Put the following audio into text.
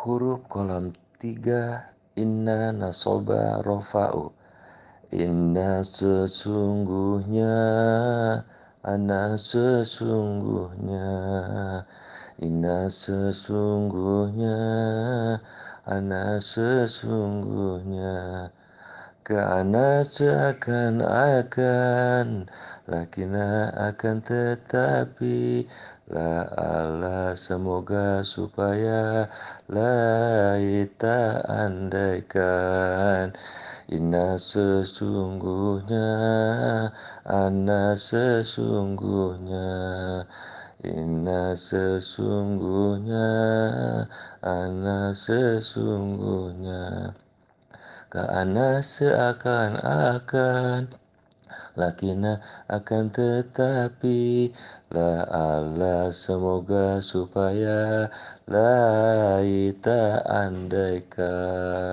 huruf kolam tiga Inna nasoba rofa'u. Inna sesungguhnya Ana sesungguhnya. Inna sesungguhnya Ana sesungguhnya Keana seakan-akan Lakina akan tetapi La Allah semoga supaya La ita andaikan. Inna sesungguhnya Ana sesungguhnya Inna sesungguhnya Ana sesungguhnya Keana seakan-akan Lakina akan tetapi La Allah semoga supaya La ita andaikan